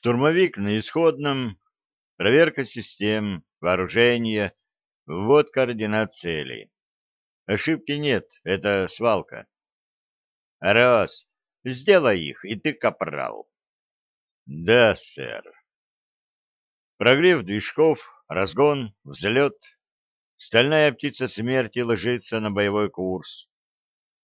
Штурмовик на исходном, проверка систем, вооружения, ввод координат целей. Ошибки нет, это свалка. Рос, сделай их, и ты капрал. Да, сэр. Прогрев движков, разгон, взлет. Стальная птица смерти ложится на боевой курс.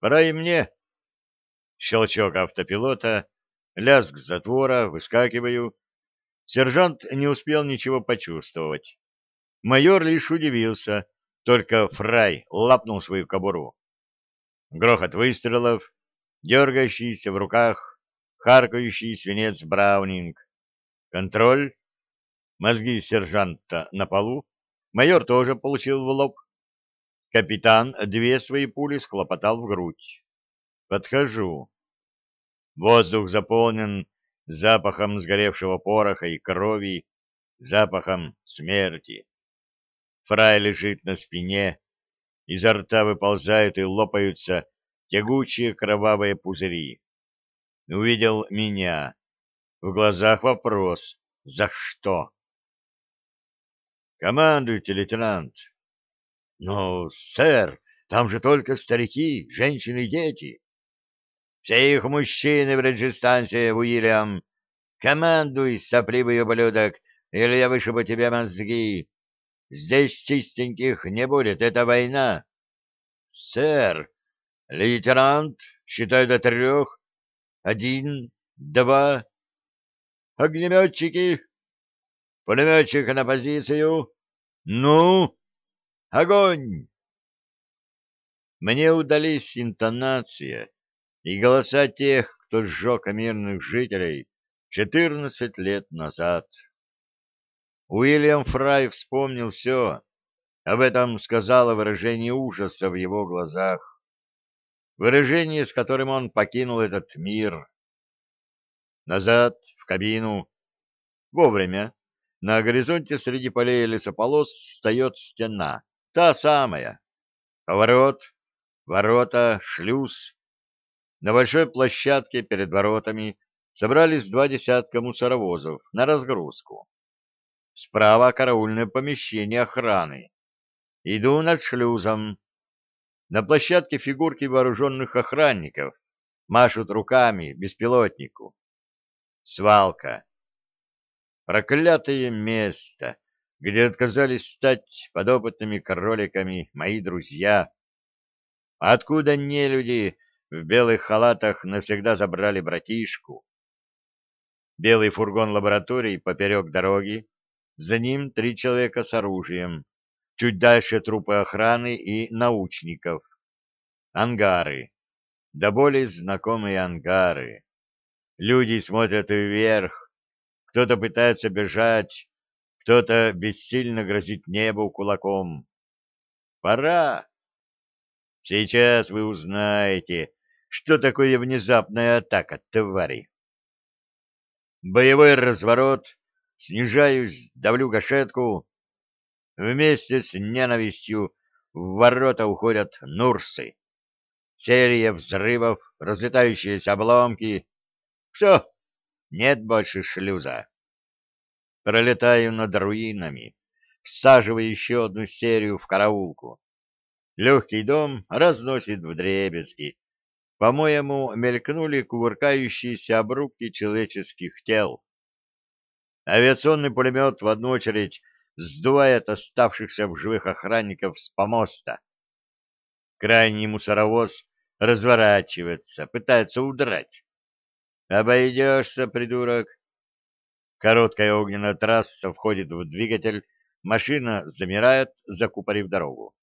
Пора и мне. Щелчок автопилота, лязг затвора, выскакиваю. Сержант не успел ничего почувствовать. Майор лишь удивился, только Фрай лапнул свою кобуру. Грохот выстрелов, дергающийся в руках, харкающий свинец Браунинг. Контроль. Мозги сержанта на полу. Майор тоже получил в лоб. Капитан две свои пули схлопотал в грудь. Подхожу. Воздух заполнен запахом сгоревшего пороха и крови, запахом смерти. Фрай лежит на спине, изо рта выползают и лопаются тягучие кровавые пузыри. Увидел меня. В глазах вопрос «За что?» «Командуйте, лейтенант!» «Ну, сэр, там же только старики, женщины и дети!» «Все их мужчины в реджистанции, Уильям! Командуй, сопливый ублюдок, или я вышибу тебе мозги!» Здесь чистеньких не будет, это война. Сэр, лейтенант, считай до трех. Один, два. Огнеметчики. Пулеметчик на позицию. Ну, огонь! Мне удались интонация и голоса тех, кто сжег мирных жителей четырнадцать лет назад. Уильям Фрай вспомнил все. Об этом сказало выражение ужаса в его глазах. Выражение, с которым он покинул этот мир. Назад, в кабину. Вовремя. На горизонте среди полей лесополос встает стена. Та самая. Поворот, ворота, шлюз. На большой площадке перед воротами собрались два десятка мусоровозов на разгрузку. Справа караульное помещение охраны. Иду над шлюзом. На площадке фигурки вооруженных охранников машут руками беспилотнику. Свалка. Проклятое место, где отказались стать подопытными кроликами мои друзья. Откуда не люди в белых халатах навсегда забрали братишку? Белый фургон лаборатории поперек дороги, за ним три человека с оружием. Чуть дальше трупы охраны и научников. Ангары. Да более знакомые ангары. Люди смотрят вверх. Кто-то пытается бежать, кто-то бессильно грозит небу кулаком. Пора. Сейчас вы узнаете, что такое внезапная атака, твари. Боевой разворот снижаюсь, давлю гашетку. Вместе с ненавистью в ворота уходят нурсы. Серия взрывов, разлетающиеся обломки. Все, нет больше шлюза. Пролетаю над руинами, всаживая еще одну серию в караулку. Легкий дом разносит вдребезги. По-моему, мелькнули кувыркающиеся обрубки человеческих тел. Авиационный пулемет в одну очередь сдувает оставшихся в живых охранников с помоста. Крайний мусоровоз разворачивается, пытается удрать. Обойдешься, придурок. Короткая огненная трасса входит в двигатель, машина замирает, закупорив дорогу.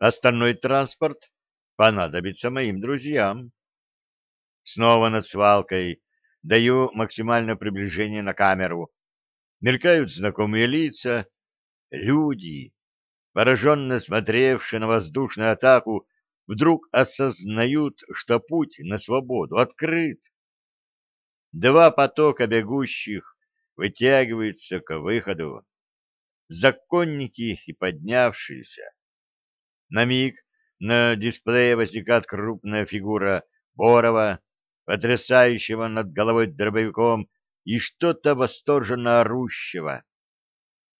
Остальной транспорт понадобится моим друзьям. Снова над свалкой Даю максимальное приближение на камеру. Мелькают знакомые лица. Люди, пораженно смотревшие на воздушную атаку, вдруг осознают, что путь на свободу открыт. Два потока бегущих вытягиваются к выходу. Законники и поднявшиеся. На миг на дисплее возникает крупная фигура Борова, потрясающего над головой дробовиком и что-то восторженно орущего.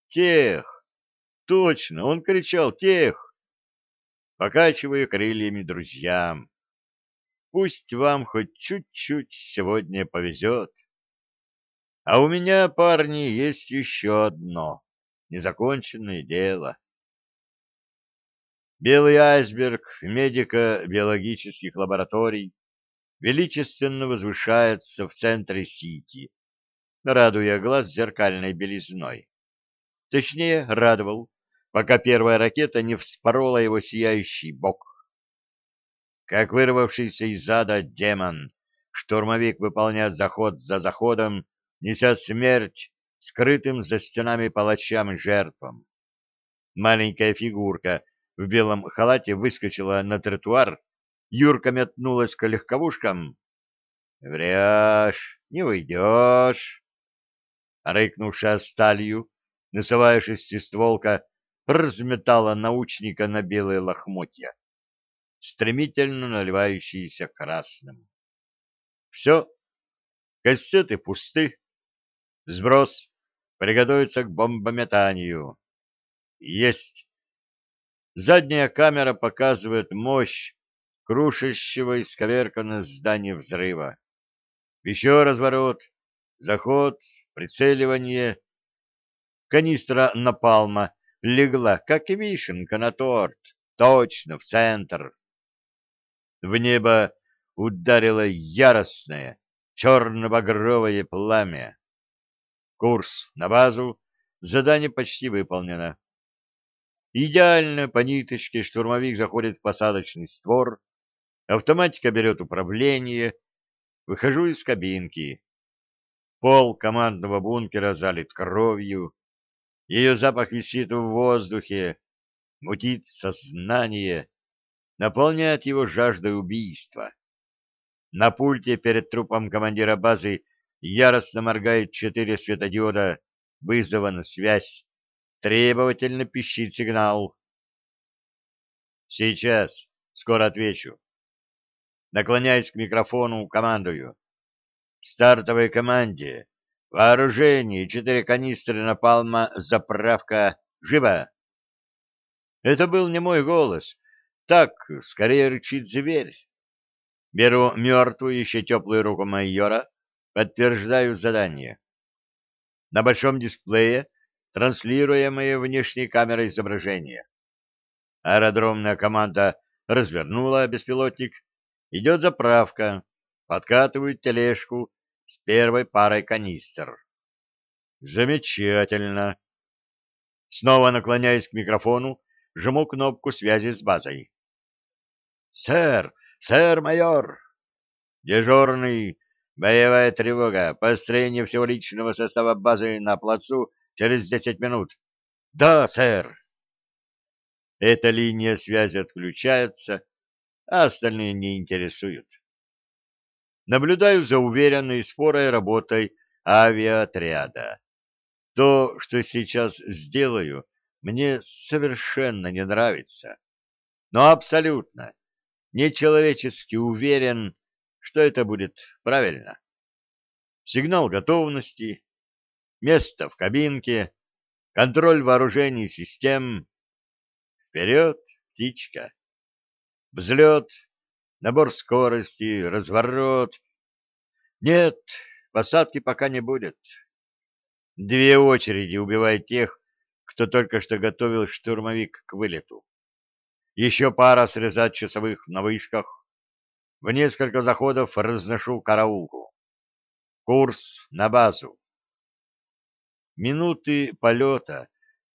Тех! Точно, он кричал «Тех!» Покачивая крыльями друзьям. Пусть вам хоть чуть-чуть сегодня повезет. А у меня, парни, есть еще одно незаконченное дело. Белый айсберг медико-биологических лабораторий величественно возвышается в центре Сити, радуя глаз зеркальной белизной. Точнее, радовал, пока первая ракета не вспорола его сияющий бок. Как вырвавшийся из ада демон, штурмовик выполняет заход за заходом, неся смерть скрытым за стенами палачам и жертвам. Маленькая фигурка в белом халате выскочила на тротуар, Юрка метнулась к легковушкам. «Врешь, не уйдешь!» Рыкнувшая сталью, носовая шестистволка разметала научника на белые лохмотья, стремительно наливающиеся красным. Все, кассеты пусты, сброс, приготовиться к бомбометанию. Есть. Задняя камера показывает мощь крушащего исковерканное здание взрыва. Еще разворот, заход, прицеливание. Канистра напалма легла, как и вишенка на торт, точно в центр. В небо ударило яростное, черно-багровое пламя. Курс на базу, задание почти выполнено. Идеально по ниточке штурмовик заходит в посадочный створ, автоматика берет управление, выхожу из кабинки. Пол командного бункера залит кровью, ее запах висит в воздухе, мутит сознание, наполняет его жаждой убийства. На пульте перед трупом командира базы яростно моргает четыре светодиода вызова на связь, требовательно пищит сигнал. Сейчас, скоро отвечу. Наклоняясь к микрофону, командую. Стартовой команде вооружение, четыре канистры напалма, заправка, живо! Это был не мой голос. Так, скорее рычит зверь. Беру мертвую, еще теплую руку майора, Подтверждаю задание. На большом дисплее транслируемое внешней камерой изображение. Аэродромная команда развернула беспилотник. Идет заправка. Подкатывают тележку с первой парой канистр. Замечательно. Снова наклоняясь к микрофону, жму кнопку связи с базой. «Сэр! Сэр, майор!» Дежурный Боевая тревога. Построение всего личного состава базы на плацу через десять минут. Да, сэр. Эта линия связи отключается, а остальные не интересуют. Наблюдаю за уверенной спорой работой авиаотряда. То, что сейчас сделаю, мне совершенно не нравится. Но абсолютно, нечеловечески уверен, что это будет правильно. Сигнал готовности, место в кабинке, контроль вооружений систем. Вперед, птичка. Взлет, набор скорости, разворот. Нет, посадки пока не будет. Две очереди убивают тех, кто только что готовил штурмовик к вылету. Еще пара срезать часовых на вышках в несколько заходов разношу караулку. Курс на базу. Минуты полета.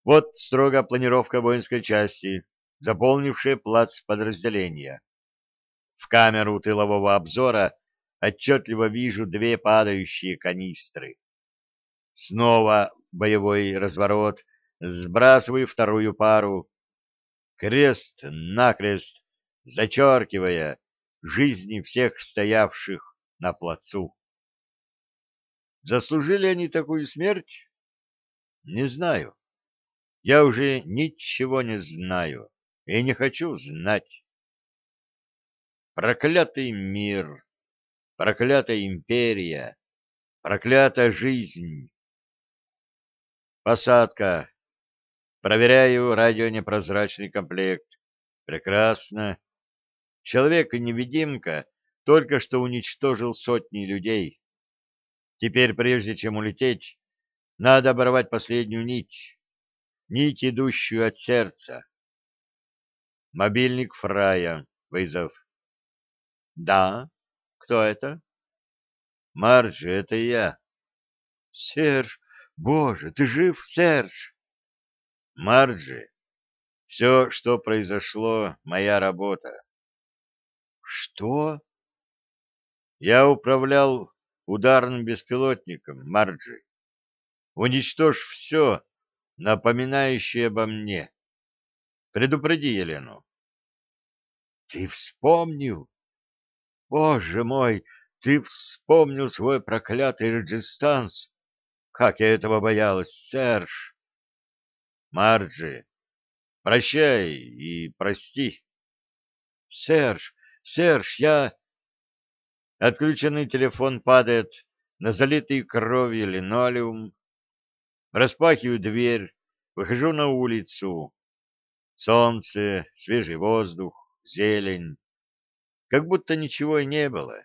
Вот строго планировка воинской части, заполнившая плац подразделения. В камеру тылового обзора отчетливо вижу две падающие канистры. Снова боевой разворот, сбрасываю вторую пару. Крест-накрест, зачеркивая, жизни всех стоявших на плацу. Заслужили они такую смерть? Не знаю. Я уже ничего не знаю и не хочу знать. Проклятый мир, проклятая империя, Проклятая жизнь! Посадка. Проверяю радионепрозрачный комплект. Прекрасно. Человек-невидимка только что уничтожил сотни людей. Теперь, прежде чем улететь, надо оборвать последнюю нить. Нить, идущую от сердца. Мобильник Фрая. Вызов. Да. Кто это? Марджи, это я. Серж, боже, ты жив, Серж? Марджи, все, что произошло, моя работа. Что? Я управлял ударным беспилотником, Марджи. Уничтожь все, напоминающее обо мне. Предупреди Елену. Ты вспомнил? Боже мой, ты вспомнил свой проклятый Реджистанс. Как я этого боялась, Серж. Марджи, прощай и прости. Серж, Серж, я... Отключенный телефон падает на залитый кровью линолеум. Распахиваю дверь, выхожу на улицу. Солнце, свежий воздух, зелень. Как будто ничего и не было.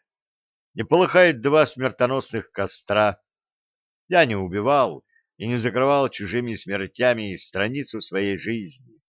Не полыхает два смертоносных костра. Я не убивал и не закрывал чужими смертями страницу своей жизни.